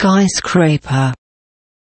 skyscraper.